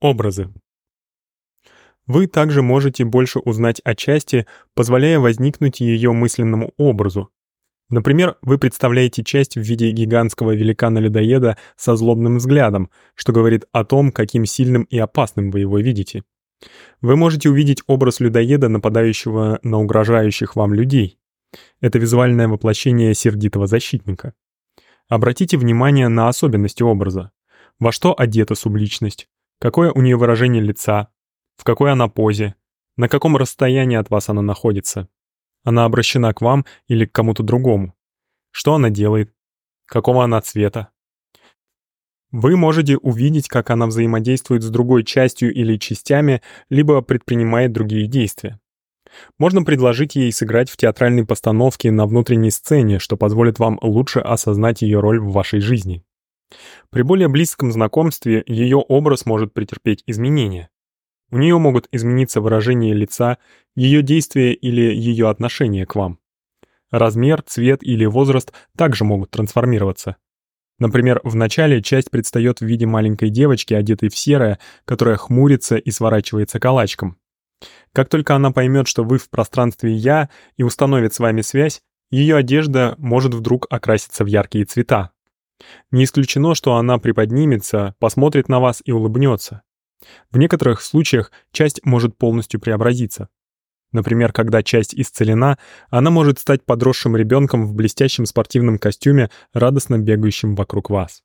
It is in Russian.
Образы. Вы также можете больше узнать о части, позволяя возникнуть ее мысленному образу. Например, вы представляете часть в виде гигантского великана-людоеда со злобным взглядом, что говорит о том, каким сильным и опасным вы его видите. Вы можете увидеть образ людоеда, нападающего на угрожающих вам людей. Это визуальное воплощение сердитого защитника. Обратите внимание на особенности образа. Во что одета субличность, какое у нее выражение лица, в какой она позе, на каком расстоянии от вас она находится. Она обращена к вам или к кому-то другому. Что она делает, какого она цвета. Вы можете увидеть, как она взаимодействует с другой частью или частями, либо предпринимает другие действия. Можно предложить ей сыграть в театральной постановке на внутренней сцене, что позволит вам лучше осознать ее роль в вашей жизни. При более близком знакомстве ее образ может претерпеть изменения. У нее могут измениться выражение лица, ее действия или ее отношение к вам. Размер, цвет или возраст также могут трансформироваться. Например, в начале часть предстает в виде маленькой девочки, одетой в серое, которая хмурится и сворачивается калачком. Как только она поймет, что вы в пространстве «я» и установит с вами связь, ее одежда может вдруг окраситься в яркие цвета. Не исключено, что она приподнимется, посмотрит на вас и улыбнется. В некоторых случаях часть может полностью преобразиться. Например, когда часть исцелена, она может стать подросшим ребенком в блестящем спортивном костюме, радостно бегающим вокруг вас.